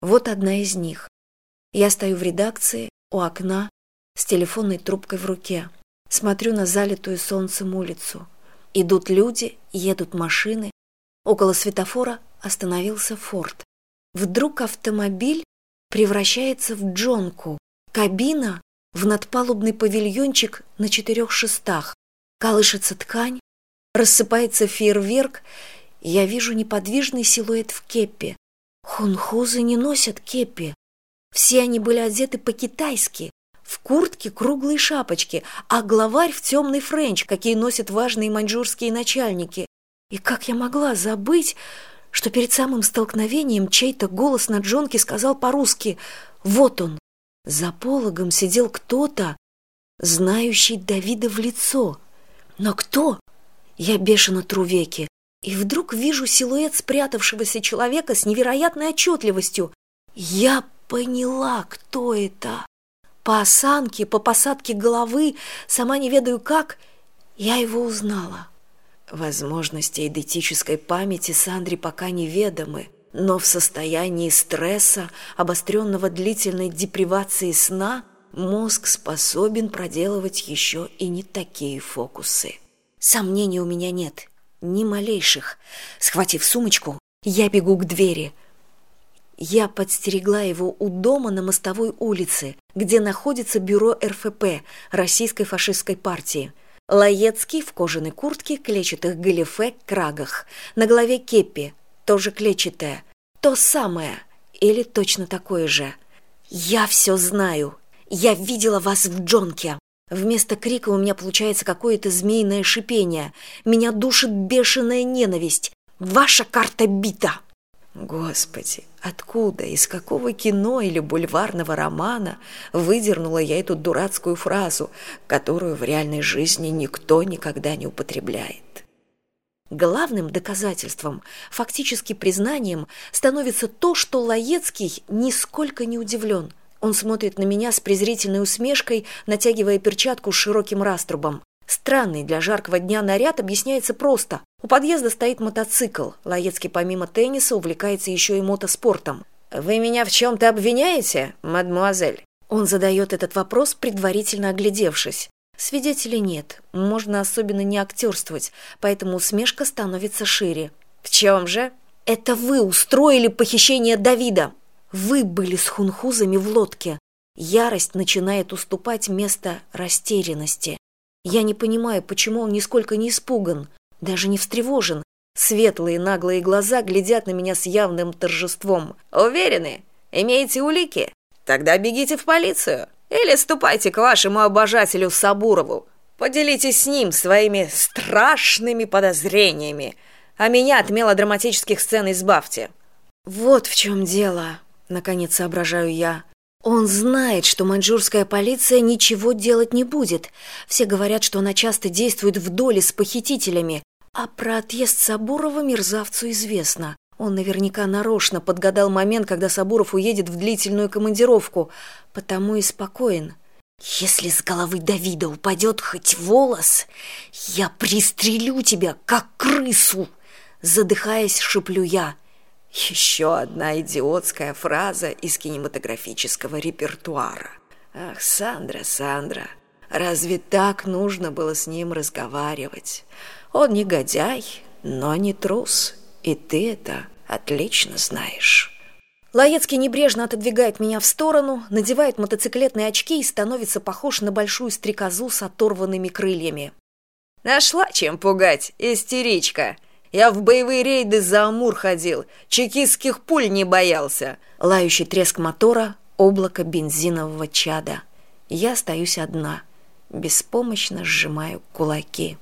Вот одна из них. Я стою в редакции, у окна, с телефонной трубкой в руке. Смотрю на залитую солнцем улицу. Идут люди, едут машины. Около светофора остановился форт. Вдруг автомобиль превращается в джонку. Кабина в надпалубный павильончик на четырех шестах. Колышется ткань, рассыпается фейерверк, я вижу неподвижный силуэт в кепе. Хунхузы не носят кепи. Все они были одеты по-китайски, в куртки, круглые шапочки, а главарь в темный френч, какие носят важные маньчжурские начальники. И как я могла забыть, что перед самым столкновением чей-то голос на джонке сказал по-русски «Вот он!» За пологом сидел кто-то, знающий Давида в лицо. Но кто? Я бешено тру веки, и вдруг вижу силуэт спрятавшегося человека с невероятной отчетливостью. Я поняла, кто это. По осанке, по посадке головы, сама не ведаю как, я его узнала. Возможности идентической памяти Сандре пока неведомы, но в состоянии стресса, обостренного длительной депривацией сна, мозг способен проделывать еще и не такие фокусы. Сомнений у меня нет, ни малейших. Схватив сумочку, я бегу к двери – я подстерегла его у дома на мостовой улице, где находится бюро РФП Российской фашистской партии. Лаецкий в кожаной куртке, клетчатых галифе, крагах. На голове кепи, тоже клетчатая. То самое, или точно такое же. «Я все знаю. Я видела вас в Джонке». Вместо крика у меня получается какое-то змеиное шипение. Меня душит бешеная ненависть. «Ваша карта бита!» Господи, откуда, из какого кино или бульварного романа выдернула я эту дурацкую фразу, которую в реальной жизни никто никогда не употребляет? Главным доказательством, фактически признанием, становится то, что Лаецкий нисколько не удивлен. Он смотрит на меня с презрительной усмешкой, натягивая перчатку с широким раструбом. Странный для жаркого дня наряд объясняется просто. У подъезда стоит мотоцикл. Лаецкий помимо тенниса увлекается еще и мотоспортом. «Вы меня в чем-то обвиняете, мадмуазель?» Он задает этот вопрос, предварительно оглядевшись. Свидетелей нет, можно особенно не актерствовать, поэтому усмешка становится шире. «В чем же?» «Это вы устроили похищение Давида!» «Вы были с хунхузами в лодке!» Ярость начинает уступать место растерянности. Я не понимаю, почему он нисколько не испуган, даже не встревожен. Светлые наглые глаза глядят на меня с явным торжеством. «Уверены? Имеете улики? Тогда бегите в полицию. Или ступайте к вашему обожателю Сабурову. Поделитесь с ним своими страшными подозрениями, а меня от мелодраматических сцен избавьте». «Вот в чем дело», — наконец соображаю я. Он знает, что маньчжурская полиция ничего делать не будет. Все говорят, что она часто действует в доле с похитителями. А про отъезд Сабурова мерзавцу известно. Он наверняка нарочно подгадал момент, когда Сабуров уедет в длительную командировку. Потому и спокоен. «Если с головы Давида упадет хоть волос, я пристрелю тебя, как крысу!» Задыхаясь, шеплю я – еще одна идиотская фраза из кинематографического репертуара. Ах, Сандра, Сандра, разве так нужно было с ним разговаривать? Он негодяй, но не трус, и ты это отлично знаешь. Лаецкий небрежно отодвигает меня в сторону, надевает мотоциклетные очки и становится похож на большую стрекозу с оторванными крыльями. «Нашла чем пугать, истеричка!» Я в боевые рейды за Амур ходил, чекистских пуль не боялся. Лающий треск мотора, облако бензинового чада. Я остаюсь одна, беспомощно сжимаю кулаки.